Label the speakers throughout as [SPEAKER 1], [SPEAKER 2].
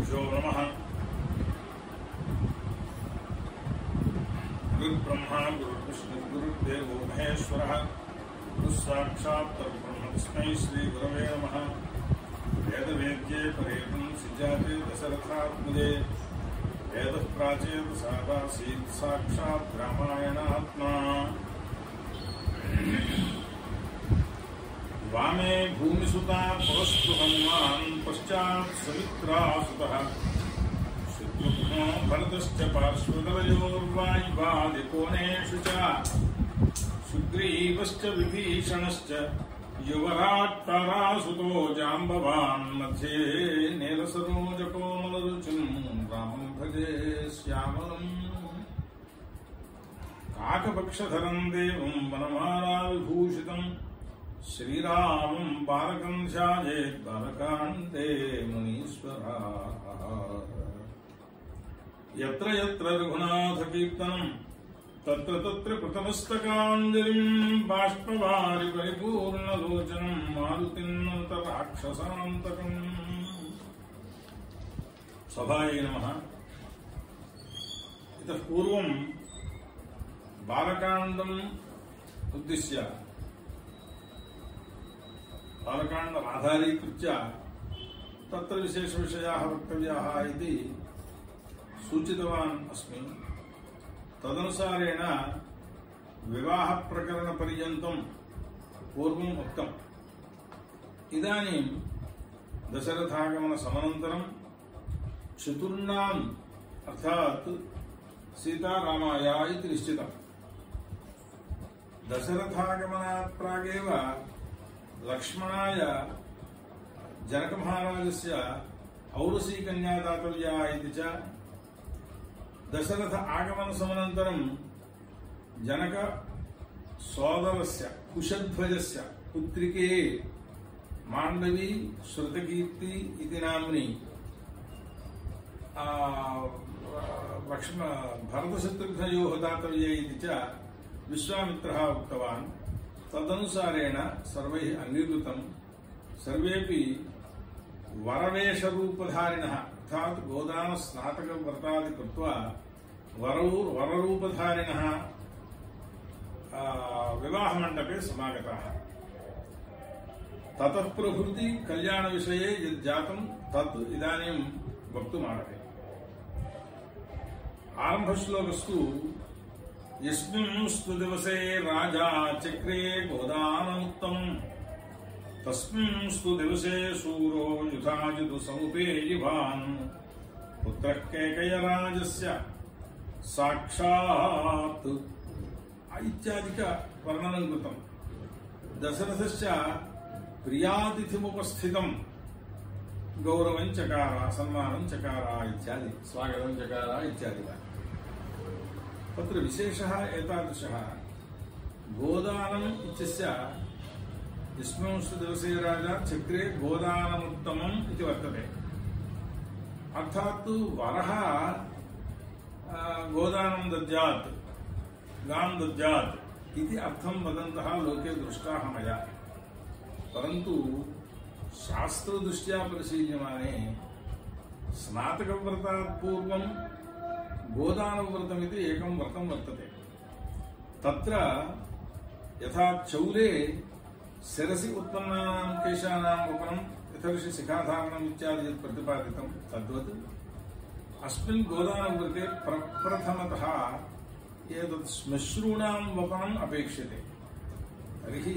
[SPEAKER 1] गुरुभ्यो नमः। गुरुब्रह्मा गुरुर्विष्णु, गुरुर्देवो महेश्वरः। गुरुस्साक्षात् परब्रह्म तस्मै श्रीगुरवे नमः। वेदवेद्ये परेतं सिजाते दशरथात्मजे। वेदः प्राचेत सादासीत् साक्षात् रामायणात्मा। वामे भूमिसुता पुरस्तु हनुमान् पश्चात् समित्रा सुतः शत्रुघ्नो भरतश्च पार्श्वदलयोर्वायुवादिकोणेषु च। सुग्रीवश्च विभीषणश्च युवराट् तारासुतो जाम्बवान् मध्ये नीलसरोजकोमलरुचिम् रामम् भजे श्यामलम् काकपक्षधरम् देवम् वनमालाविभूषितम् श्रीरामम् बालकम् ध्यायेत् बालकान्ते मुनीश्वराः। यत्र यत्र रघुनाथकीर्तनम् तत्र तत्र कृतमस्तकाञ्जलिम् बाष्पवारि परिपूर्णलोचनम् मारुतिन्नन्तराक्षसान्तकम्। सभायै नमः। इतः पूर्वम् बालकाण्डम् उद्दिश्य बालकाण्ड आधारीकृत्य तत्र विशेषविषयाः वक्तव्याः इति सूचितवान् अस्मि तदनुसारेण विवाहप्रकरणपर्यन्तं पूर्वम् उक्तम् इदानीं दशरथागमनसमनन्तरं चतुर्णाम् अर्थात् सीतारामाय इति निश्चितम् दशरथागमनात् प्रागेव लक्ष्मणाय, जनकमहाराजस्य औरसीकन्या दातव्या इति च दशरथ आगमनसमनन्तरं जनक सोदरस्य, कुशध्वजस्य, पुत्रिके माण्डवी, श्रुतकीर्ति इति नाम्नि लक्ष्म, भरतशत्रुघ्नयोः दातव्ये इति च विश्वामित्रः उक्तवान्। तदनुसारेण सर्वैः अङ्गीकृतं सर्वेपि वरवेशरूपधारिणः अर्थात् गोदानस्नातकव्रतादि कृत्वा वरौ वररूपधारिणः विवाहमण्डपे समागताः ततः प्रभृति कल्याणविषये यद् जातं तत् इदानीं वक्तुमारभे आरम्भश्लोकस्तु यस्मिंस्तु दिवसे राजा चक्रे गोदानमुत्तम् तस्मिंस्तु दिवसे शूरो युधाजितु समुपेयिभान् पुत्रः कैकयराजस्य साक्षात् इत्यादिकवर्णनं कृतम् दशरथश्च प्रियातिथिमुपस्थितम् गौरवं चकार सन्मानं चकार इत्यादि स्वागतं चकार इत्यादि तत्र विशेषः एतादृशः। गोदानम् इत्यस्य यस्मिंस्तु दिवसे राजा चक्रे गोदानमुत्तमम् इति वर्तते। अर्थात् वरः गोदानं दद्यात्, गां दद्यात् इति अर्थं वदन्तः लोके दृष्टाः मया। परन्तु शास्त्रदृष्ट्या परिशील्यमाने स्नातकव्रतात् पूर्वं गोदानव्रतमिति एकं व्रतं वर्तते। तत्र यथा चौले शिरसि उत्पन्नानां केशानां वपनं यथर्षि शिखाधारणम् इत्यादि यत् प्रतिपादितं तद्वत् अस्मिन् गोदानव्रते प्रप्रथमतः एतत् श्मश्रूणां वपनम् अपेक्ष्यते। तर्हि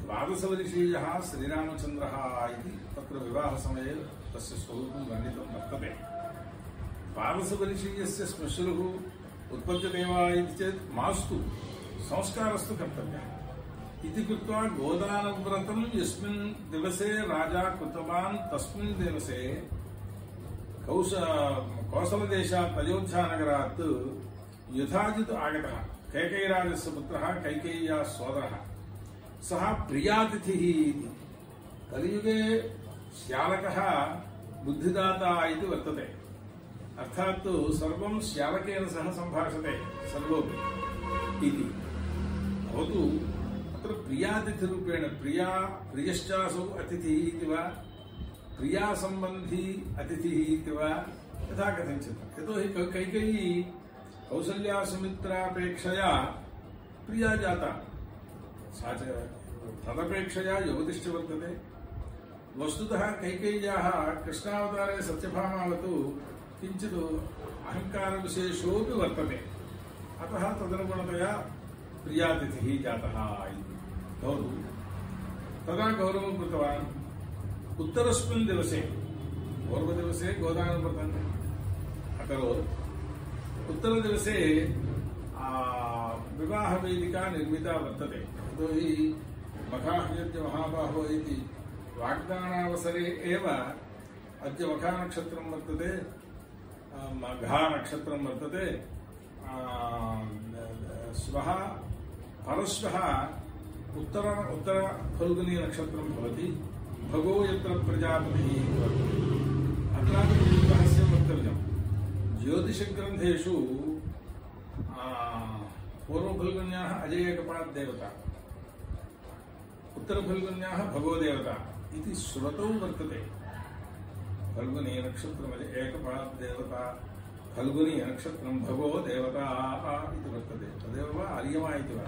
[SPEAKER 1] द्वादशवर्षीयः श्रीरामचन्द्रः इति तत्र विवाहसमये तस्य स्वरूपं वर्णितं वर्तते। द्वादशवर्षीयस्य श्मश्रुः उत्पद्यते वा इति चेत् मास्तु, संस्कारस्तु कर्तव्यः। इति कृत्वा गोदानव्रतं यस्मिन् दिवसे राजा कृतवान्, तस्मिन् दिवसे कौश कोसलदेशात् अयोध्यानगरात् युधाजित् आगतः। कैकेयराजस्य पुत्रः, कैकेय्याः सोदरः। सः प्रियातिथिः इति। कलियुगे श्यालकः बुद्धिदाता इति वर्तते। अर्थात् सर्वं श्यालकेन सह सम्भाषते सर्वोपि इति। भवतु अत्र प्रियातिथिरूपेण, प्रिया, प्रियश्चासौ अतिथिः इति वा, प्रियासम्बन्धी अतिथिः इति वा, यथा कथञ्चित्। यतोहि कैकेयी कौसल्यासुमित्रापेक्षया प्रिया जाता। सा च तदपेक्षया युवतिश्च वर्तते वस्तुतः कैकेय्याः कृष्णावतारे सत्यभामावतु किञ्चित् अहङ्कारविशेषोऽपि वर्तते। अतः तदनुगुणतया प्रियातिथिः जातः इति। भवतु तदा गौरवं कृतवान् उत्तरस्मिन् दिवसे, पूर्वदिवसे गोदानव्रतम् अकरोत्। उत्तरदिवसे विवाहवेदिका निर्मिता वर्तते। यतोहि मखाह्यद्यमहाबाहो इति वाग्दानावसरे एव अद्य मखानक्षत्रं वर्तते। आ, मघानक्षत्रं वर्तते श्वः परश्वः उत्तर उत्तरफल्गुनी नक्षत्रं भवति भगो यत्र प्रजापतिः वर्तते। अत्रापि रहस्यं वक्तव्यं ज्योतिषग्रन्थेषु पूर्वफल्गुन्याः अजयकपात् देवता उत्तरफल्गुन्याः भगो देवता इति श्रुतौ वर्तते। फल्गुनी नक्षत्रमज एकपात् देवता फल्गुनी नक्षत्रं भगो देवता इति वर्तते तदेव वा अर्यमा इति वा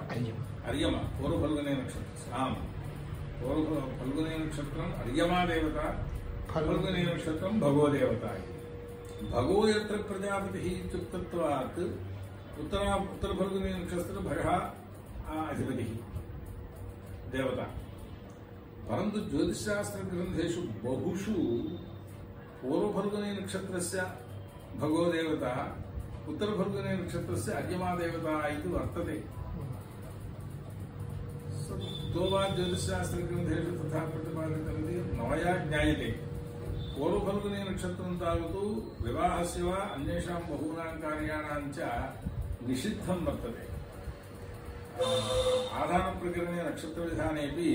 [SPEAKER 1] अर्यमा पूर्वफल्गुनी आम् पूर्व फल्गुनी नक्षत्रम् अर्यमा देवता फल्गुनी नक्षत्रं भगो देवता इति भगो यत्र प्रजापतिः इत्युक्तत्वात् उत्तरा उत्तरफल्गुनी नक्षत्र भगः अधिपतिः देवता परन्तु ज्योतिषशास्त्रग्रन्थेषु बहुषु पूर्वफल्गुनी नक्षत्रस्य भगो देवता उत्तरफल्गुनी नक्षत्रस्य अर्यमा देवता इति वर्तते। तो वा ज्योतिषशास्त्रग्रन्थेषु तथा प्रतिपादितमिति मया ज्ञायते। पूर्वफल्गुनी नक्षत्रं तावत् विवाहस्य वा अन्येषां बहूनां कार्याणां च निषिद्धं वर्तते। आधारप्रकरणे नक्षत्रविधानेपि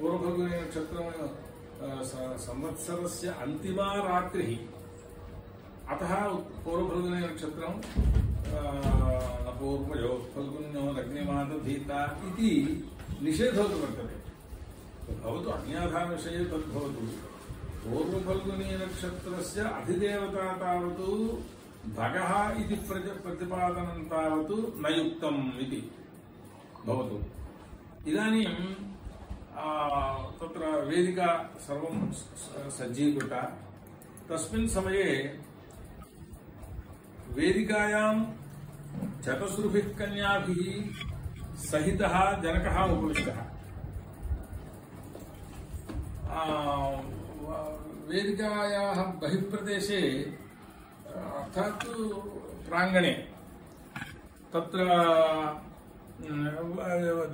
[SPEAKER 1] पूर्वफल्गुनी नक्षत्रं संवत्सरस्य अन्तिमा रात्रिः। अतः पूर्वफल्गुनी नक्षत्रं पूर्वयो फल्गुन्यो लग्निमादधीता इति निषेधोऽपि वर्तते। भवतु अन्याधारविषये तद्भवतु। पूर्वफल्गुनी नक्षत्रस्य अधिदेवता तावत्, भगः इति प्रज- प्रतिपादनं तावत् तत्र वेदिका सर्वं सज्जीकृता तस्मिन् समये वेदिकायां चतस्रुभिः कन्याभिः सहितः जनकः उपविष्टः। वेदिकायाः बहिःप्रदेशे, अर्थात् प्राङ्गणे, तत्र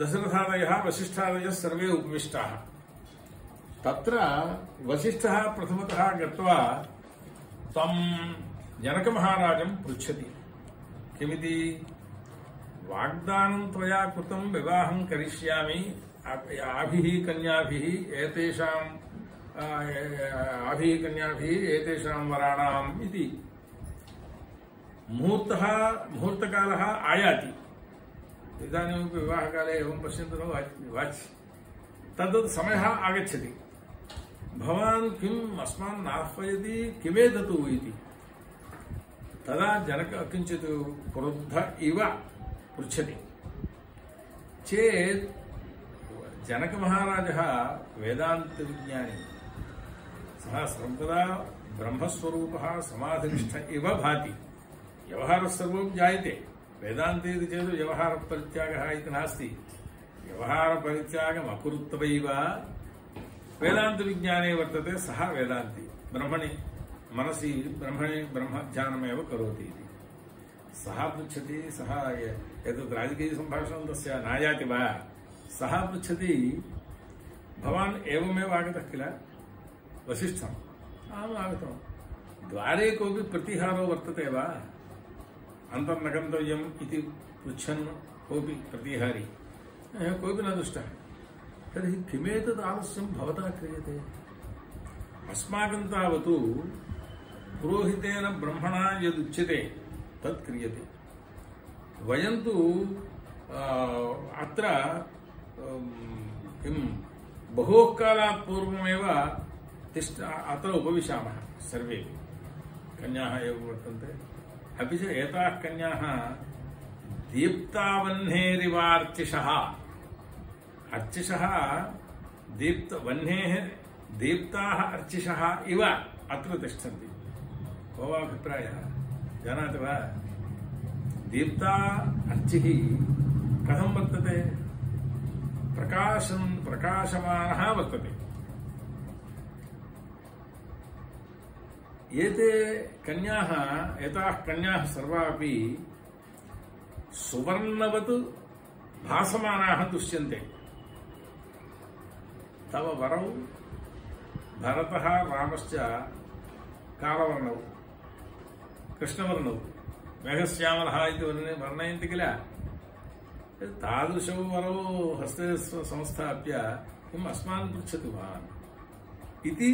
[SPEAKER 1] दशरथादयः वसिष्ठादयः सर्वे उपविष्टाः। तत्र वसिष्ठः प्रथमतः गत्वा तं जनकमहाराजं पृच्छति। किमिति? वाग्दानं विवाहं कन्याभिः एतेषां वराणाम् इति। मुहूर्तः, मुहूर्तकालः आयाति। इदानीमपि विवाहकाले एवं पश्यन्तु न वाच् वाच् तद्वत् समयः आगच्छति। भवान् किम् अस्मान् नाह्वयति किमेततु इति। तदा जनक किञ्चित् क्रुद्ध इव पृच्छति। चेत् जनकमहाराजः वेदान्तविज्ञानी। सः सर्वदा ब्रह्मस्वरूपः, समाधिनिष्ठ इव भाति। व्यवहारः सर्वं जायते। वेदान्ते इति चेत् व्यवहारपरित्यागः इति नास्ति। व्यवहारपरित्यागम् अकुरुत्वैव वेदान्तविज्ञाने वर्तते सः वेदान्ति। ब्रह्मणि मनसि ब्रह्मणि ब्रह्मध्यानमेव करोति इति। सः पृच्छति सः एतत् राजकीयसम्भाषणं तस्य नायाति वा? सः पृच्छति भवान् एवमेव आगतः किल? वसिष्ठम्। अहम् आगतवान् द्वारे कोऽपि प्रतिहारो वर्तते वा? अन्तर्न गन्तव्यम् इति पृच्छन् कोऽपि प्रतिहारी। कोऽपि न दृष्टः। तर्हि किमेतत् आलस्यं भवता क्रियते? अस्माकं तावत् पुरोहितेन ब्रह्मणा यदुच्यते, तत् क्रियते। वयं तु अत्र किं बहोः कालात् पूर्वमेव तिष्ठ, अत्र उपविशामः सर्वे कन्याः एव वर्तन्ते। अपि च एताः कन्याः दीप्तावह्नेरिवार्चिषः। अर्चिषः दीप्तवह्नेः दीप्ताः अर्चिषः इव अत्र तिष्ठन्ति। को वा अभिप्रायः? जानाति वा? दीप्ता अर्चिः कथं वर्तते? प्रकाशं प्रकाशमानः वर्तते। एते कन्याः एताः कन्याः सर्वापि सुवर्णवत् भासमानाः दृश्यन्ते तव वरौ भरतः रामश्च कालवर्णौ कृष्णवर्णौ मेघश्यामलः इति वर्णे वर्णयन्ति किल तादृशौ वरौ हस्ते संस्थाप्य किम् अस्मान् पृच्छति भवान् इति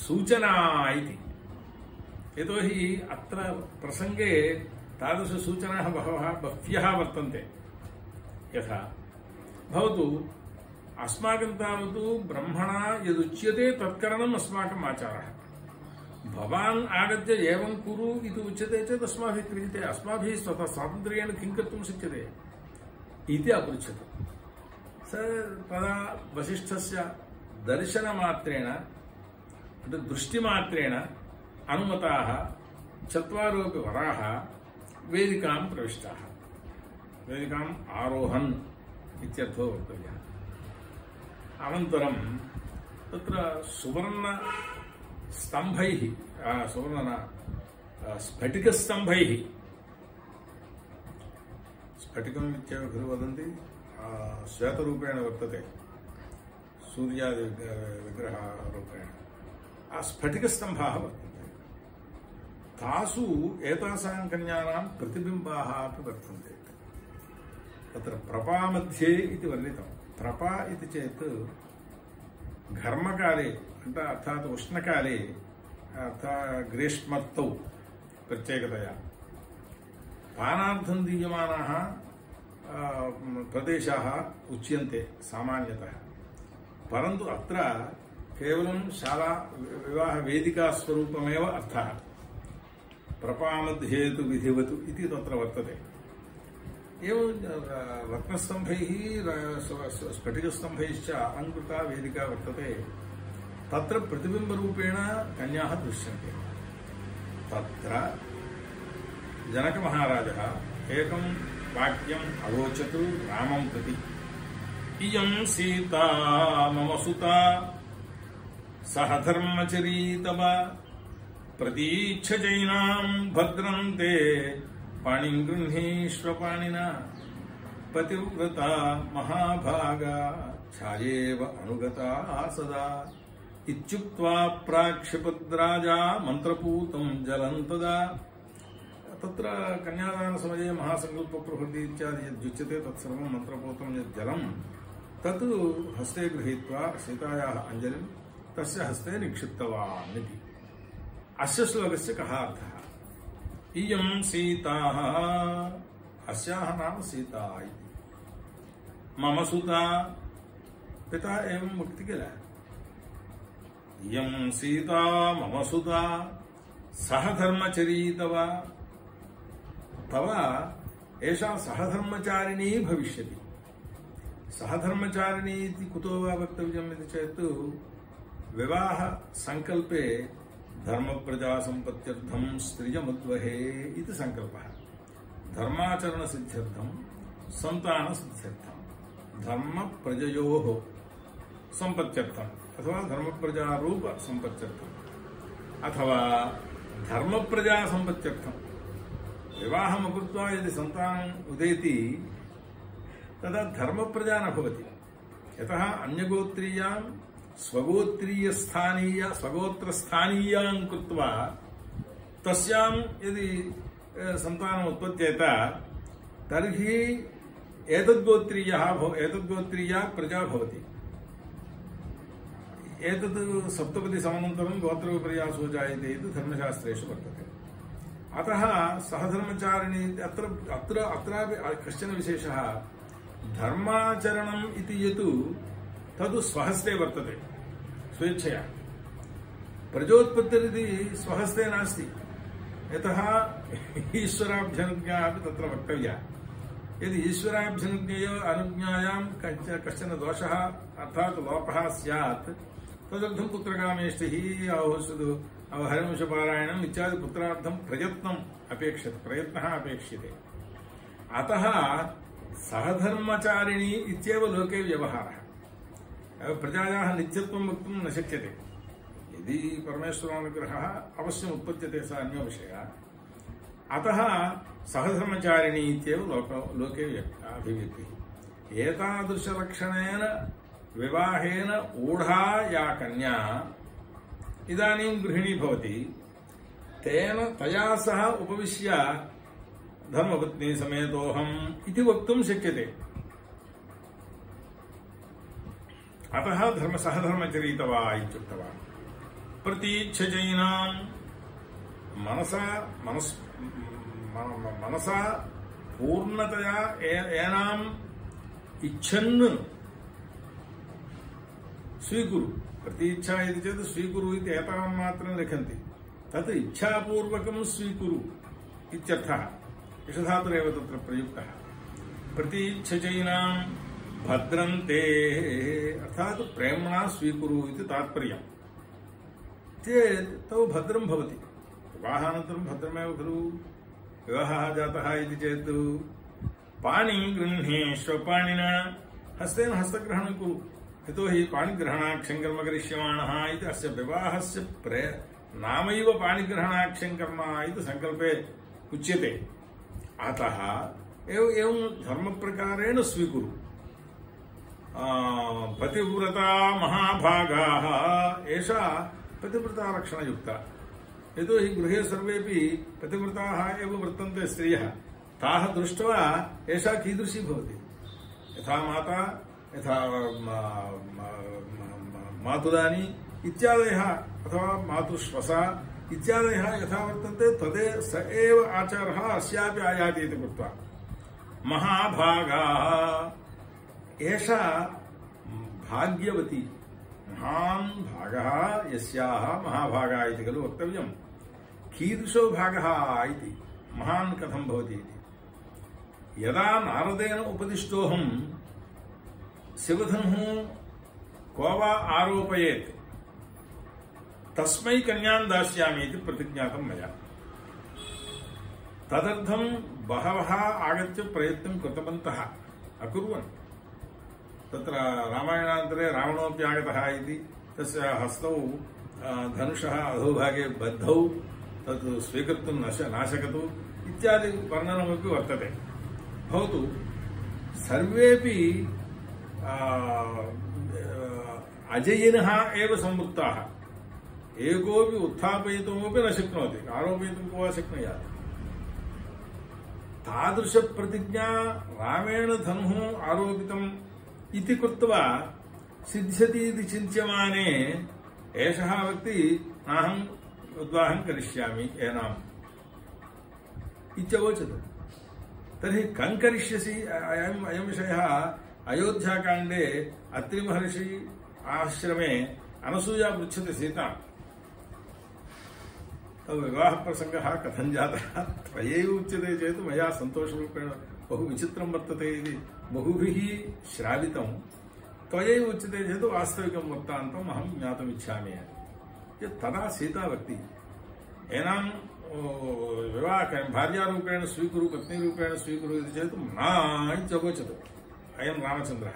[SPEAKER 1] सूचना इति यतोहि अत्र प्रसङ्गे तादृशसूचनाः बहवः बह्व्यः वर्तन्ते। यथा, भवतु, अस्माकं तावत् ब्रह्मणा यदुच्यते तत्करणम् अस्माकम् आचारः। भवान् आगत्य एवं कुरु इति उच्यते चेत् अस्माभिः क्रियते, अस्माभिः स्वतः स्वातन्त्र्येण किं कर्तुं शक्यते इति अपृच्छत्। स तदा वसिष्ठस्य दर्शनमात्रेण दृष्टिमात्रेण अनुमताः चत्वारोपि वराः वेदिकां प्रविष्टाः वेदिकाम् आरोहन् इत्यर्थो वक्तव्यः अनन्तरं तत्र सुवर्णस्तम्भैः सुवर्ण स्फटिकस्तम्भैः स्फटिकम् इत्येव खलु वदन्ति श्वेतरूपेण वर्तते सूर्यादि विग्रहरूपेण स्फटिकस्तम्भाः वर्तन्ते तासु एतासां कन्यानां प्रतिबिम्बाः अपि वर्तन्ते तत्र प्रपामध्ये इति वर्णितं प्रपा इति चेत् घर्मकाले अर्थात् उष्णकाले अर्थात् ग्रीष्मर्तौ प्रत्येकतया पानार्थं दीयमानाः प्रदेशाः उच्यन्ते सामान्यतः परन्तु अत्र केवलं शाला विवाहवेदिकास्वरूपमेव अर्थः प्रपामध्ये तु विधिवतु इति तत्र वर्तते। एवं रत्नस्तम्भैः स्फटिकस्तम्भैश्च अलङ्कृता वेदिका वर्तते। तत्र प्रतिबिम्बरूपेण कन्याः दृश्यन्ते। तत्र जनकमहाराजः एकं वाक्यम् अवोचत् रामं प्रति। इयं सीता मम सुता, सह धर्मचरी तव प्रतीच्छ जैनाम् भद्रम् ते पाणिम् गृह्णीष्व पाणिना पतिव्रता महाभागा, छायेव अनुगता सदा। इत्युक्त्वा प्राक्षिपद्राजा मन्त्रपूतम् जलम् तदा। तत्र कन्यादानसमये महासङ्कल्पप्रभृति इत्यादि यद्युच्यते, तत्सर्वं मन्त्रपूतं यत् जलम् तत् हस्ते गृहीत्वा सीतायाः अञ्जलिं तस्य हस्ते निक्षिप्तवान् इति। अस्य श्लोकस्य कः अर्थः इयं सीता, अस्याः नाम सीता इति। मम सुता पिता एवं वक्ति किल इयं सीता, मम सुता सह धर्मचरी तव तव एषा सहधर्मचारिणी भविष्यति। सहधर्मचारिणी इति कुतो वा वक्तव्यम् इति चेत् विवाहसङ्कल्पे धर्मप्रजासम्पत्त्यर्थं स्त्रियमुद्वहे इति सङ्कल्पः धर्माचरणसिद्ध्यर्थं धर्म धर्मप्रजयोः सम्पत्त्यर्थम् अथवा धर्मप्रजारूपसम्पत्त्यर्थम्। अथवा धर्म प्रजा धर्मप्रजासम्पत्त्यर्थं विवाहम् अकृत्वा यदि सन्तानम् उदेति, तदा धर्मप्रजा न भवति। यतः अन्यगोत्रीयां स्वगोत्रीयस्थानीय, स्वगोत्रस्थानीयां कृत्वा तस्यां यदि सन्तानम् उत्पद्येत, तर्हि एतद्गोत्रीयः एतद्गोत्रीया प्रजा भवति। एतत् सप्तपदिसमनन्तरं गोत्रविपर्यासो जायते इति धर्मशास्त्रेषु वर्तते। अतः सहधर्मचारिणी, अत्र अत्र, अत्रापि कश्चन विशेषः, धर्माचरणम् इति यत् तद् स्वहस्ते वर्तते। स्वेच्छया। प्रजोत्पत्तिरिति स्वहस्ते नास्ति। यतः ईश्वराभ्यनुज्ञा तत्र वक्तव्या। यदि ईश्वराभ्यनुज्ञयो अनुज्ञायां कश्चन दोषः अर्थात् लोपः स्यात्, तदर्थं पुत्रकामेष्टिः औषधु हरिवंशपारायणम् इत्यादि पुत्रार्थं प्रयत्नम् अपेक्षते, प्रयत्नः अपेक्ष्यते अतः सहधर्मचारिणी इत्येव लोके व्यवहारः। प्रजायाः नित्यत्वं वक्तुं न शक्यते। यदि परमेश्वरानुग्रहः अवश्यम् उत्पद्यते सः अन्यविषयः अतः सहधर्मचारिणी लोक लोके व्यक्- अभिव्यक्तिः। एतादृशलक्षणेन विवाहेन ऊढा या कन्या इदानीं गृहिणी भवति। तेन तया सह उपविश्य धर्मपत्नी समेतोऽहम् इति वक्तुं शक्यते। अतः धर्म सहधर्मचरितवा इत्युक्तवान्। प्रतीच्छजैनां मनसा, मनस् मनसा पूर्णतया एनाम् इच्छन् स्वीकुरु। प्रतीच्छा इति चेत् स्वीकुरु इति एतावन् मात्रं लिखन्ति। तत् इच्छापूर्वकं स्वीकुरु इत्यर्थः। विषधातुरेव तत्र प्रयुक्तः। प्रतीच्छचैनां भद्रन्ते अर्थात् प्रेम्णा स्वीकुरु इति तात्पर्यम्। चेत् तव भद्रं भवति। विवाहानन्तरं भद्रमेव खलु। विवाहः जातः इति चेत् पाणिं गृह्णीष्व पाणिना हस्तेन हस्तग्रहणं कुरु यतोहि पाणिग्रहणाख्यं कर्म करिष्यमाणः इति अस्य विवाहस्य प्रे, नामैव पाणिग्रहणाख्यं कर्म इति सङ्कल्पे उच्यते। अतः एव एवं धर्मप्रकारेण स्वीकुरु। पतिव्रता महाभागाः, एषा पतिव्रतालक्षणयुक्ता यतोहि गृहे सर्वेपि पतिव्रताः एव वर्तन्ते स्त्रियः। ताः दृष्ट्वा एषा कीदृशी भवति? यथा माता, यथा, म- म- म- मातुलानि इत्यादयः, अथवा मातुश्वसा इत्यादयः यथा वर्तन्ते, तदे स एव आचारः अस्यापि आयाति इति कृत्वा। महाभागाः। एषा भाग्यवती, महान् भागः यस्याः महाभागः खलु वक्तव्यम्। कीदृशो भागः इति, महान् कथं भवति इति। यदा नारदेन उपदिष्टोऽहं शिवधनुः को वा आरोपयेत्, तस्मै कन्यां दास्यामि इति प्रतिज्ञातं मया। तदर्थं बहवः आगत्य प्रयत्नं कृतवन्तः तत्र रामायणान्तरे रावणोऽपि आगतः इति, तस्य हस्तौ धनुषः अधोभागे बद्धौ, तत् स्वीकर्तुं न नाशकतु, इत्यादि वर्णनमपि वर्तते। भवतु सर्वेपि अजयिनः एव संवृत्ताः। एकोऽपि उत्थापयितुमपि न शक्नोति, आरोपयितुं को वा शक्नुयात्। तादृशप्रतिज्ञा रामेण धनुः आरोपितम् इति कृत्वा सिद्ध्यति इति चिन्त्यमाने एषः व्यक्ति नाहं विवाहं करिष्यामि, एनाम्। इत्यवोचत्। तर्हि कं करिष्यसि? अयम्, अयं विषयः अयोध्याकाण्डे अत्रिमहर्षि आश्रमे अनसूया पृच्छति सीता। तव विवाहप्रसङ्गः कथं जातः? त्वयैव उच्यते चेत् मया सन्तोषरूपेण बहु विचित्रं वर्तते इति। बहुभिः श्रावितं त्वयैव उच्यते चेत् वास्तविकं वृत्तान्तम् अहं ज्ञातुमिच्छामि चेत् तदा सीता वक्ति एनां विवाह भार्यारूपेण स्वीकुरु, पत्नीरूपेण स्वीकुरु इति चेत् न इत्यवोचत् अयं रामचन्द्रः।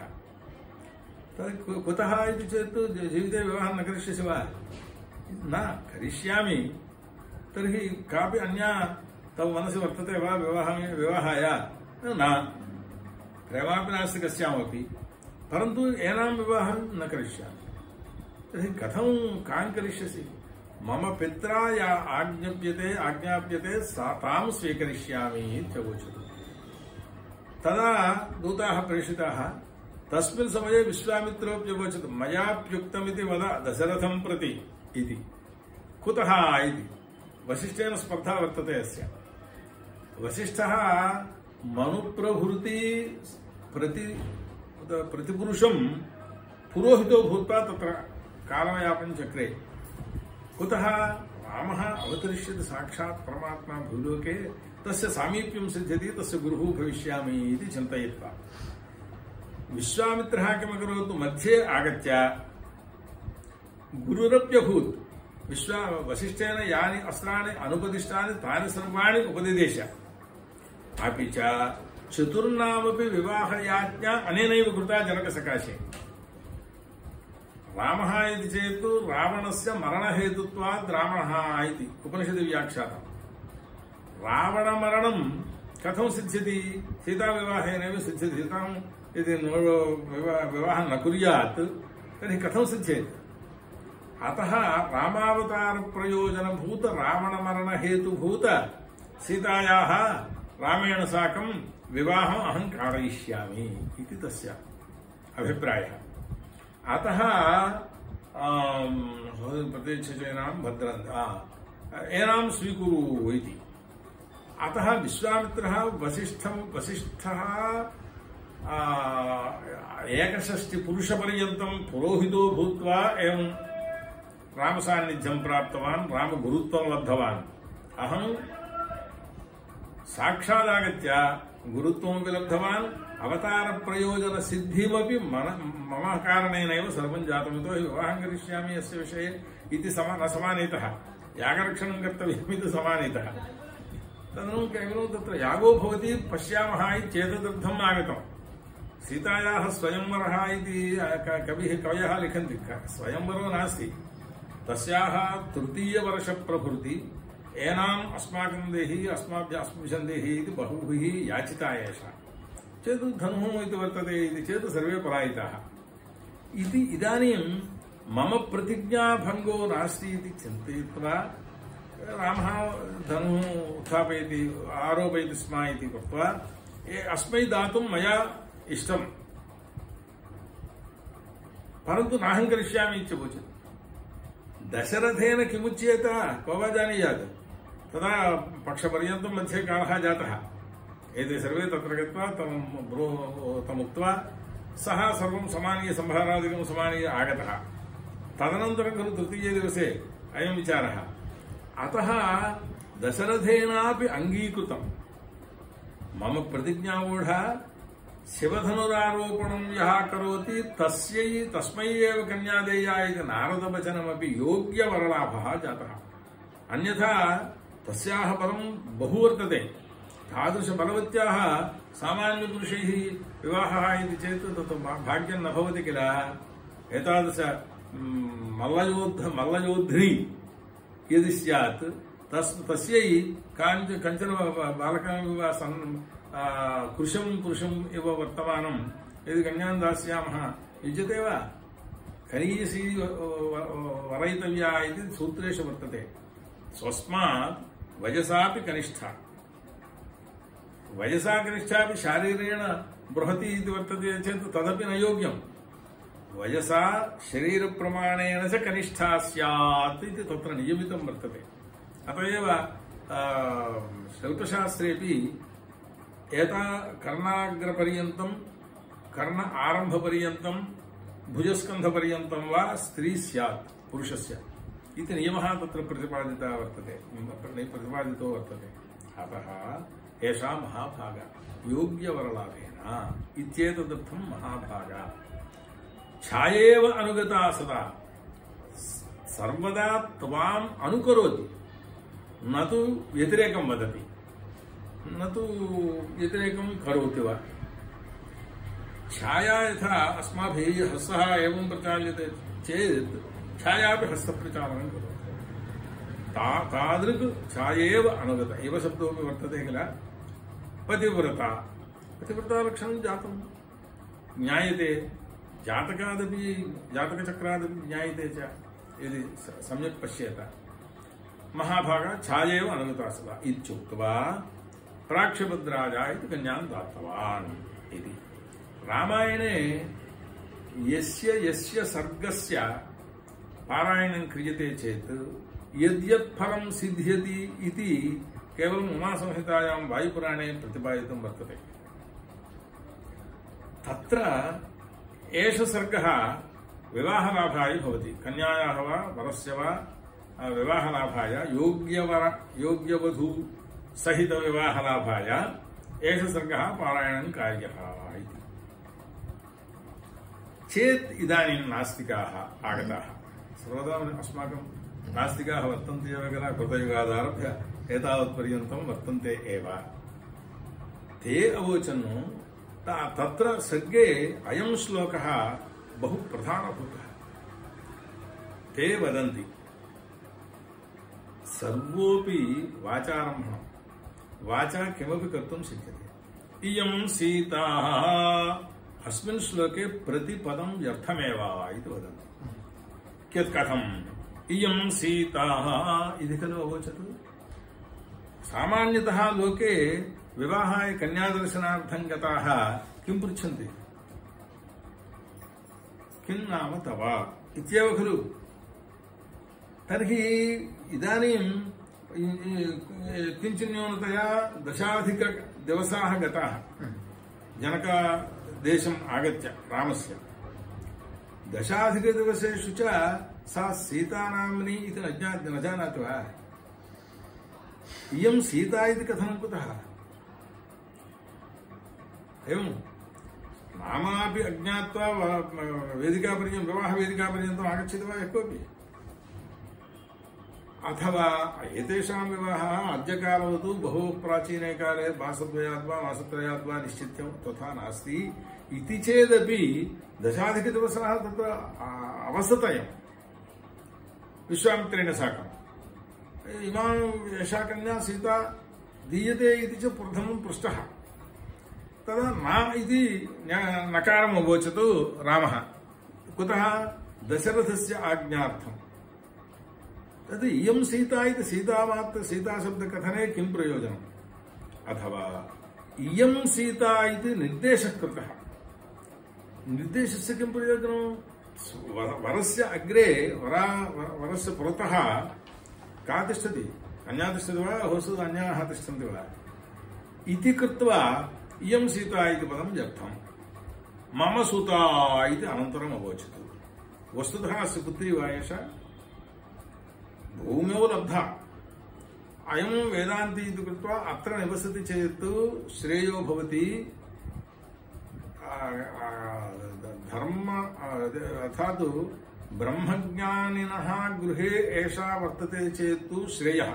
[SPEAKER 1] तद् कु- कुतः इति चेत् जीविते विवाहं न करिष्यसि वा? न करिष्यामि। तर्हि कापि अन्या तव मनसि वर्तते वा विवाह, विवाहाय? न प्रेमापि नास्ति कस्यामपि परन्तु एनां विवाहं न करिष्यामि। तर्हि कथं कां करिष्यसि? मम पित्रा या आज्ञप्यते, आज्ञाप्यते, सा तां स्वीकरिष्यामि इत्यवोचत् तदा दूताः प्रेषिताः, तस्मिन् समये विश्वामित्रोऽप्यवोचत् मयाप्युक्तमिति वद दशरथं प्रति इति। कुतः इति? वसिष्ठेन स्पर्धा वर्तते अस्य। वसिष्ठः मनुप्रभृति प्रति, प्रतिपुरुषं पुरोहितो भूत्वा तत्र कालयापनं चक्रे। कुतः रामः अवतरिष्यति साक्षात् परमात्मा भूलोके, तस्य सामीप्यं सिद्ध्यति, तस्य गुरुः भविष्यामि इति चिन्तयित्वा। विश्वामित्रः किमकरोत्, मध्ये आगत्य गुरुरप्यभूत्, विश्वा वसिष्ठेन यानि अस्त्राणि अनुपदिष्टानि, तानि सर्वाणि उपदिदेश। अपि च चतुर्णामपि विवाहयाज्ञा अनेनैव कृता जनकसकाशे। रामः इति चेत् रावणस्य मरणहेतुत्वात् रावणः इति, उपनिषदि व्याख्यातम्। रावणमरणं कथं सिद्ध्यति? सीताविवाहेनैव सिद्ध्यति सीताम् यदि विवाहं न कुर्यात्, तर्हि कथं सिद्ध्येत्? अतः रामावतारप्रयोजनभूत, रावणमरणहेतुभूत, सीतायाः रामेण साकं विवाहम् अहं कारयिष्यामि इति तस्य अभिप्रायः। अतः प्रत्यक्षेनां भद्रन् एनां स्वीकुरु इति। अतः विश्वामित्रः, वसिष्ठं, वसिष्ठः एकषष्टिपुरुषपर्यन्तं पुरोहितो भूत्वा एवं रामसान्निध्यं प्राप्तवान्, रामगुरुत्वं लब्धवान्। अहं साक्षादागत्य गुरुत्वमपि लब्धवान् अवतारप्रयोजनसिद्धिमपि मम कारणेनैव सर्वं जातम्। यतो हि विवाहं करिष्यामि अस्य विषये इति समा, न समानीतः। यागरक्षणं समानीतः। तदनु केवलं तत्र यागो भवति, पश्यामः इति चेतदर्थम् आगतम्। सीतायाः स्वयंवरः इति कविः, कवयः लिखन्ति। स्वयंवरो नास्ति। तस्याः तृतीयवर्षप्रभृति एनाम् अस्माकं देहि अस्माभ्यः अस्मभ्यं देहि इति बहुभिः याचिता एषा। चेत् धनुः इति वर्तते इति चेत् सर्वे पलायिताः। इति इदानीं मम प्रतिज्ञाभङ्गो नास्ति इति चिन्तयित्वा रामः धनुः उत्थापयति, आरोपयति स्म इति कृत्वा अस्मै दातुं मया इष्टम्। परन्तु नाहं करिष्यामि दशरथेन किमुच्येत? को वा जानीयात्? तदा पक्षपर्यन्तं मध्ये कालः जातः। एते सर्वे तत्र गत्वा तं ब्रो, तमुक्त्वा सः सर्वं समानीय सम्भारादिकं समानीय आगतः। तदनन्तरं खलु तृतीये दिवसे अयं विचारः। अतः दशरथेनापि अङ्गीकृतं। मम प्रतिज्ञावूढा शिवधनुरारोपणं यः करोति तस्यै तस्मै एव कन्या देया इति नारदवचनमपि जातः। अन्यथा तस्याः बलं बहु वर्तते तादृशबलवत्याः सामान्यपुरुषैः विवाहः इति चेत् तत् भाग्यं न भवति किल एतादृश मल्लयोद्ध मल्लयोद्धिनी यदि स्यात् तस् तस्यै काञ्च कञ्चन बालकामिव सन् कृशं पुरुषम् इव वर्तमानं यदि कन्यां दास्यामः युज्यते वा कनीयसी वरयितव्या इति सूत्रेषु वर्तते स्वस्मात् वयसापि कनिष्ठा। वयसा कनिष्ठापि शारीरेण बृहति इति वर्तते चेत् तदपि न योग्यम्। वयसा शरीरप्रमाणेन च कनिष्ठा स्यात् इति तत्र नियमितं वर्तते। अत एव शिल्पशास्त्रेपि एता कर्ण आरम्भपर्यन्तं, भुजस्कन्धपर्यन्तं वा स्त्री स्यात्, पुरुषस्य। इति नियमः तत्र प्रतिपादितः वर्तते। प्रतिपादितो वर्तते। अतः एषा महाभागा। योग्यवरलाभेन इत्येतदर्थं महाभागा। छायेव अनुगता सदा। सर्वदा त्वाम् अनुकरोति। न तु व्यतिरेकं वदति। न तु व्यतिरेकं करोति वा? छाया यथा अस्माभिः हस्तः एवं प्रचाल्यते चेत् छायापि हस्तप्रचालनं करोति ता तादृक् छायेव अनुगत एव शब्दोऽपि वर्तते किल पतिव्रता पतिव्रतालक्षणं जातं ज्ञायते जातकादपि जातकचक्रादपि ज्ञायते च यदि सम्यक् पश्येत महाभागा छायेव अनुगता सदा इत्युक्त्वा प्राक्षभद्राजा इति कन्यां दत्तवान् इति रामायणे यस्य यस्य सर्गस्य पारायणं क्रियते चेत् यद्यत् सिद्ध्यति इति केवलम् उमासंहितायां वायुपुराणे प्रतिपादितं वर्तते। तत्र एष सर्गः विवाहलाभाय भवति। कन्यायाः वा, वरस्य वा विवाहलाभाय, योग्यवर, योग्यवधू सहित विवाहलाभाय एष सर्गः पारायणं कार्यः चेत् इदानीं नास्तिकाः आगताः। सर्वदा अस्माकं नास्तिकाः वर्तन्ते एव किल कृतयुगादारभ्य एतावत्पर्यन्तं वर्तन्ते एव। ते अवोचन् तत्र सर्गे अयं श्लोकः बहु प्रधानभूतः ते वदन्ति, सर्वोऽपि वाचारम्भणं, वाचा किमपि कर्तुं शक्यते इयं सीता, अस्मिन् श्लोके प्रतिपदं व्यर्थमेव इति वदन्ति। कियत् कथम् इयं सीता इति खलु अवोचत् सामान्यतः लोके विवाहाय कन्यादर्शनार्थं गताः किं पृच्छन्ति किं नाम तव इत्येव खलु तर्हि इदानीं किञ्चित् न्यूनतया दशाधिकदिवसाः गताः जनकदेशम् आगत्य रामस्य दशाधिकदिवसेषु च सा सीतानाम्नि इति न ज्ञा न जानाति वा इयं सीता इति कथनं कुतः एवं नामापि अज्ञात्वा व- वेदिकापर्यन्तं विवाहवेदिकापर्यन्तम् आगच्छति वा यः कोऽपि अथवा एतेषां विवाहः अद्यकालवतु बहु प्राचीने काले मासद्वयात् वा मासत्रयात् वा निश्चित्यं तथा नास्ति। इति चेदपि दशाधिकदिवसाः तत्र अवसतयम् विश्वामित्रेण साकम् इमां एषा कन्या सीता दीयते इति च प्रथमं पृष्टः। तदा न इति नकारम् अवोचत् रामः। कुतः दशरथस्य आज्ञार्थम्। तद् इयं सीता इति सीतामात्र सीताशब्दकथने किं प्रयोजनम् अथवा इयं सीता इति निर्देशः कृतः निर्देशस्य किं प्रयोजनं वर- वरस्य अग्रे वरा वर- वरस्य पुरतः का तिष्ठति अन्या तिष्ठति वा होसु अन्याः तिष्ठन्ति वा इति कृत्वा इयं सीता इति पदं व्यर्थम् मम सुता इति अनन्तरम् अवोचत् वस्तुतः अस्य पुत्री वा एषा भूम्यौ लब्धा अयं वेदान्ति इति कृत्वा अत्र निवसति चेत् श्रेयो भवति आ, आ, धर्म आ, अर्थात् ब्रह्मज्ञानिनः गृहे एषा वर्तते चेत् श्रेयः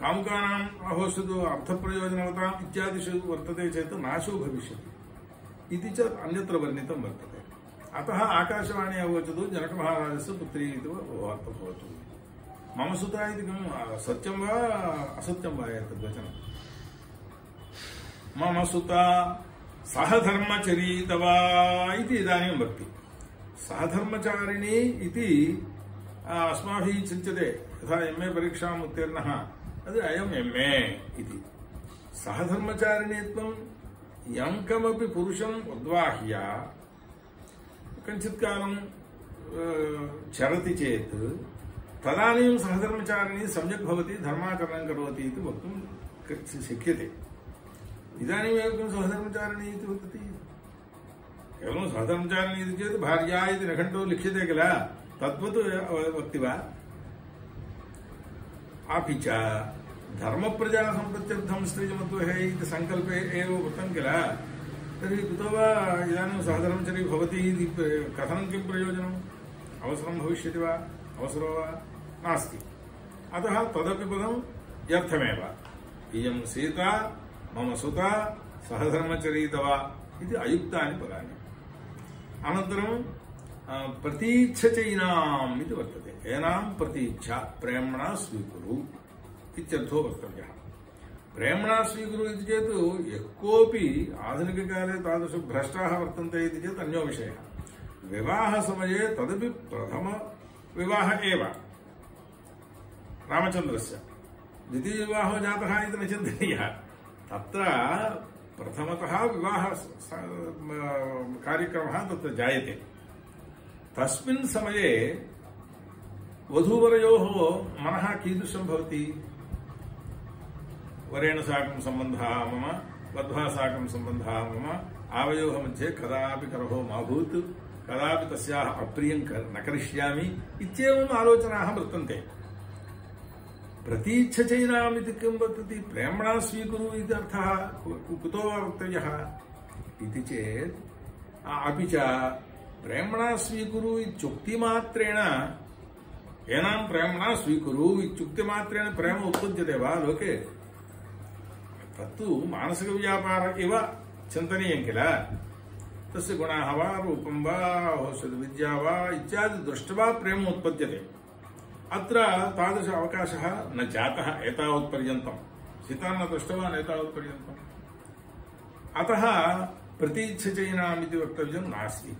[SPEAKER 1] कामुकानाम् अहोषधु अर्थप्रयोजनवताम् इत्यादिषु वर्तते चेत् नाशो भविष्यति इति च अन्यत्र वर्णितं वर्तते अतः आकाशवाणी अवोचतु जनकमहाराजस्य पुत्री इति वार्ता भवतु मम सुता इति किं सत्यं वा असत्यं वा एतद्वचनं मम सुता सहधर्मचरीतवा इति इदानीं वक्ति सहधर्मचारिणी इति आ, अस्माभिः चिन्त्यते यथा एम् ए परीक्षाम् उत्तीर्णः तद् अयम् एम् ए इति सहधर्मचारिणीत्वं यं कमपि पुरुषम् उद्वाह्य कञ्चित् कालं अ, चरति चेत् तदानीं सहधर्मचारिणी सम्यक् भवति धर्माचरणं करोति इति वक्तुं शक्यते? इदानीमेव किं सहधर्मचारिणी इति वदति। सहधर्मचारिणी इति चेत् भार्या इति लिख्यते किल? तद्वत् वक्ति वा? अपि च धर्मप्रजासम्पत्त्यर्थं स्त्रीजमद्वहे इति सङ्कल्पे एव उक्तं किल? तर्हि कुतो वा इदानीं सहधर्मचरी भवति इति कथनं किं प्रयोजनम्? अवसरं भविष्यति वा? अवसरो वा नास्ति अतः तदपि पदं व्यर्थमेव इयं सीता मम सुता सहधर्मचरीतवा इति अयुक्तानि पदानि अनन्तरं अ, प्रतीच्छचैनाम् इति वर्तते एनां प्रतीच्छा प्रेम्णा स्वीकुरु इत्यर्थो वक्तव्यः प्रेम्णा स्वीकुरु इति चेत् यः कोऽपि आधुनिककाले तादृशभ्रष्टाः वर्तन्ते इति चेत् अन्यो विषयः विवाहसमये तदपि प्रथमविवाह एव। रामचन्द्रस्य। द्वितीयविवाहो जातः इति न चिन्तनीयः। तत्र प्रथमतः विवाह कार्यक्रमः तत्र जायते। तस्मिन् समये वधूवरयोः मनः कीदृशं भवति? वरेण साकं सम्बन्धः मम, वध्वा साकं सम्बन्धः मम, आवयोः मध्ये कदापि कलहो मा भूत् कदापि तस्याः अप्रियं न करिष्यामि इत्येवम् आलोचनाः वर्तन्ते। प्रतीच्छ चैनामिति किं वदति? प्रेम्णा स्वीकुरु इति अर्थः कुतो वा इति चेत् अपि च प्रेम्णा स्वीकुरु इत्युक्तिमात्रेण एनां प्रेम्णा स्वीकुरु इत्युक्तिमात्रेण प्रेम उत्पद्यते वा लोके? तत्तु मानसिकव्यापार इव चिन्तनीयं किल? तस्य गुणाः वा, रूपं वा, औषधविद्या वा, इत्यादि दृष्ट्वा प्रेम उत्पद्यते। अत्र तादृश अवकाशः न जातः एतावत्पर्यन्तं सीता न दृष्टवान् एतावत्पर्यन्तम् अतः प्रतीच्छचैनामिति वक्तव्यं नास्ति।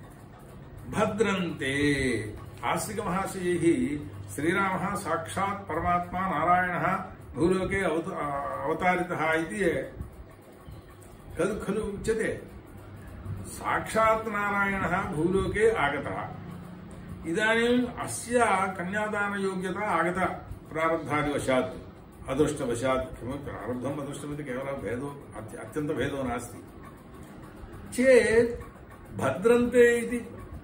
[SPEAKER 1] भद्रन्ते आस्तिकमहाशयैः श्रीरामः साक्षात् परमात्मा नारायणः भूलोके अवत अवतारितः इति खलु खलु उच्यते। साक्षात् नारायणः भूलोके आगतः। इदानीम् अस्य कन्यादानयोग्यता आगता, प्रारब्धादिवशात्, अदृष्टवशात् किमपि प्रारब्धम् अदृष्टमिति केवलं भेदो, अत्य- अत्यन्तभेदो नास्ति। चेत् भद्रन्ते इति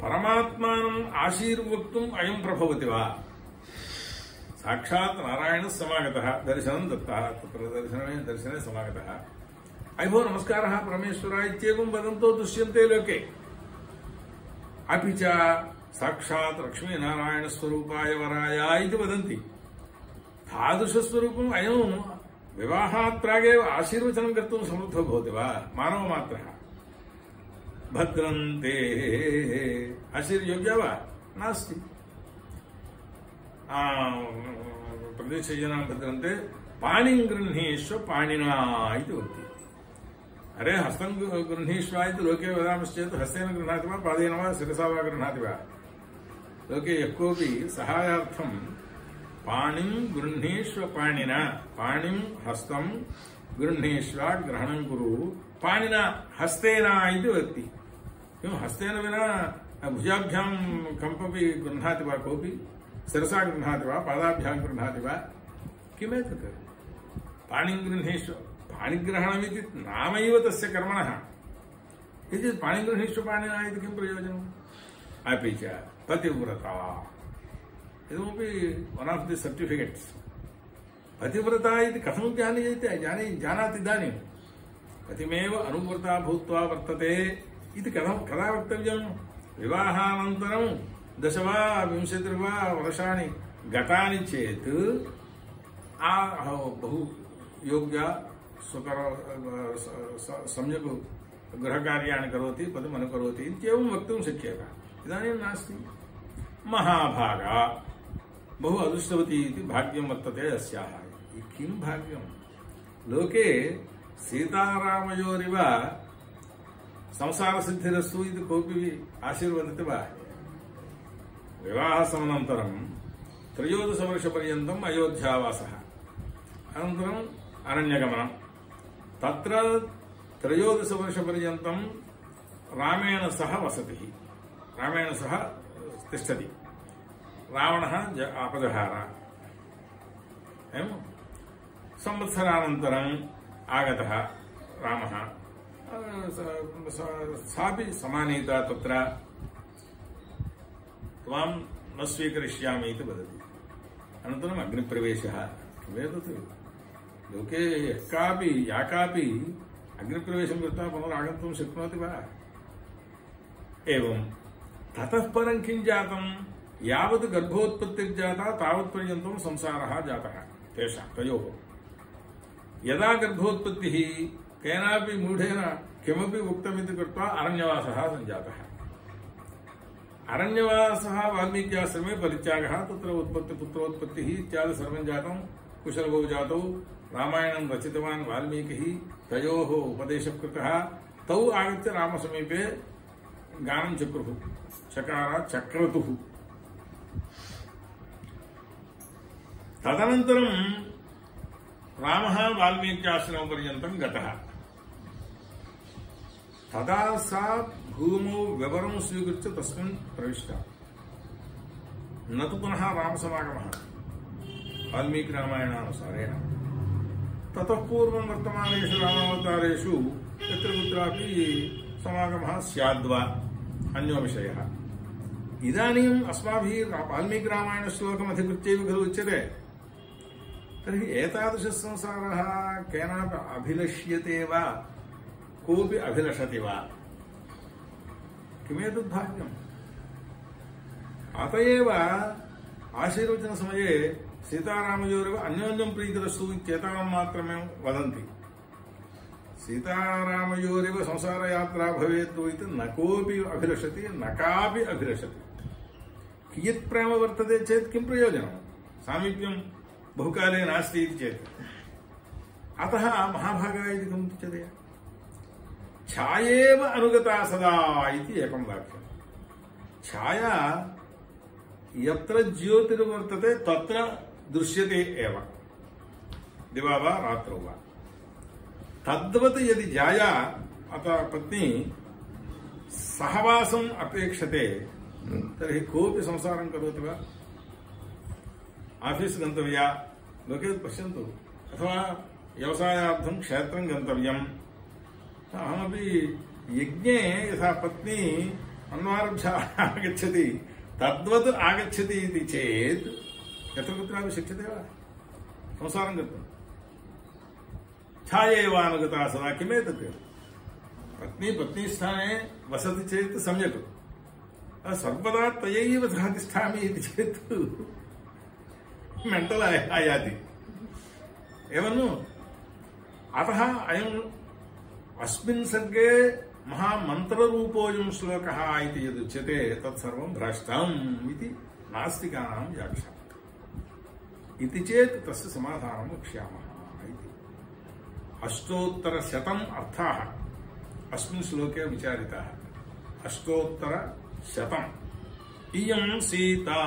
[SPEAKER 1] परमात्मानम् आशीर्वक्तुम् अयं प्रभवति वा? साक्षात् नारायणः समागतः, दर्शनं दत्तः, तत्र दर्शने दर्शने अयभो नमस्कारः परमेश्वर इत्येवं वदन्तो दृश्यन्ते लोके अपि च साक्षात् लक्ष्मीनारायणस्वरूपाय वराय इति वदन्ति तादृशस्वरूपम् अयं विवाहात् प्रागेव आशीर्वचनं कर्तुं समर्थो भवति वा मानवमात्रः भद्रन्ते आशीर्योग्य वा नास्ति प्रदेशजनां भद्रन्ते पाणिं गृह्णीष्व पाणिना इति वदति अरे हस्तं गृ- गृह्णीष्व इति लोके वदामश्चेत् हस्तेन गृह्णाति वा पादेन वा शिरसा वा गृह्णाति वा लोके यः कोऽपि सहायार्थं पाणिं गृह्णीष्व पाणिना पाणिं हस्तं गृह्णीष्व ग्रहणं कुरु पाणिना हस्तेन इति वदति किं हस्तेन विना भुजाभ्यां कमपि गृह्णाति वा कोऽपि शिरसा गृह्णाति वा पादाभ्यां गृह्णाति वा किमेतत् पाणिं गृह्णीष्व पाणिग्रहणमिति नामैव तस्य कर्मणः। इति पाणिगृहीष्व पाणिना किं प्रयोजनम् अपि च पतिव्रता। इदमपि वन् आफ् दि सर्टिफिकेट्स् पतिव्रता इति कथं जानीयते जानी जानाति पतिमेव अनुव्रता भूत्वा वर्तते इति कदा वक्तव्यं विवाहानन्तरं दश वा विंशतिर्वा वर्षाणि गतानि चेत् आ बहु योग्या सुकर सम्यक् गृहकार्याणि करोति पदमनुकरोति इत्येवं वक्तुं शक्यते। इदानीं नास्ति। महाभागा। बहु अदृष्टवती इति भाग्यं वर्तते अस्याः। किं भाग्यं लोके सीतारामयोरिव संसारसिद्धिरस्तु इति कोऽपि आशीर्वदति वा? विवाहसमनन्तरं त्रयोदशवर्षपर्यन्तम् अयोध्यावासः। अनन्तरम् अरण्यगमनं तत्र त्रयोदशवर्षपर्यन्तं रामेण सह वसतिः। रामेण सह तिष्ठति। रावणः अपजहार एवं संवत्सरानन्तरम् आगतः रामः। सापि समानीता तत्र। त्वां न स्वीकरिष्यामि इति वदति। अनन्तरम् अग्निप्रवेशः। किमेतत् लोके यः कापि या कापि अग्निप्रवेशं कृत्वा पुनरागन्तुं शक्नोति वा? एवं। ततः परं यावत् गर्भोत्पत्तिर्जाता तावत्पर्यन्तं संसारः जातः। तेषां तयोः यदा गर्भोत्पत्तिः केनापि मूढेन किमपि उक्तमिति कृत्वा अरण्यवासः सञ्जातः। अरण्यवासः वाल्मीक्याश्रमे परित्यागः, तत्र उत्पत्ति, पुत्रोत्पत्तिः इत्यादि सर्वं जातं कुशलभौ जातौ रामायणं रचितवान् वाल्मीकिः तयोः उपदेशः कृतः, तौ आगत्य रामसमीपे गानं चक्रुः चकार चक्रतुः। तदनन्तरं रामः वाल्मीक्याश्रमपर्यन्तं गतः। तदा सा भूमौ व्यवरं स्वीकृत्य तस्मिन् प्रविष्टा। न तु पुनः रामसमागमः। वाल्मीकिरामायणानुसारेण। ततः पूर्वं वर्तमानेषु रामावतारेषु यत्र कुत्रापि समागमः स्याद्वा अन्यो विषयः इदानीम् अस्माभिः वाल्मीकिरामायणश्लोकमधिकृत्यैव खलु उच्यते। तर्हि एतादृशः संसारः केनापि अभिलष्यते वा? कोऽपि अभिलषति वा? किमेतत् भाग्यम्? अत एव आशीर्वचनसमये सीतारामयोरेव अन्योन्यं प्रीतिरस्तु मात्रमेव वदन्ति सीतारामयोरेव संसारयात्रा भवेत् इति न कोऽपि अभिलषति न कापि अभिलषति कियत् प्रेम वर्तते चेत् किं प्रयोजनं सामीप्यं बहुकाले नास्ति इति चेत् अतः महाभागा इति किम् उच्यते छायेव सदा इति छाया यत्र दृश्यते एव दिवा वा रात्रौ वा तद्वत् यदि जाया अथवा पत्नी सहवासम् अपेक्षते तर्हि कोऽपि संसारं करोति वा आफीस् गन्तव्या लोके पश्यन्तु अथवा व्यवसायार्थं क्षेत्रं गन्तव्यम् अहमपि यज्ञे यथा पत्नी अन्वारभ्य आगच्छति तद्वत् आगच्छति इति चेत् यत्र शक्यते वा संसारं कर्तुम् छायेवानुगता सदा किमेतत् पत्नी पत्नीस्थाने वसति चेत् सम्यक्। सर्वदा त्वयैव तिष्ठामि इति चेत् मेण्टल् आयाति। एवं अतः अयम् अस्मिन् सर्गे महामन्त्ररूपोऽयं श्लोकः इति यदुच्यते, तत्सर्वं भ्रष्टम् इति नास्तिकानां व्याख्या। इति चेत् तस्य समाधानं वक्ष्यामः इति। अष्टोत्तरशतम् अर्थाः। अस्मिन् श्लोके विचारिताः। अष्टोत्तरशतम्। इयं सीता।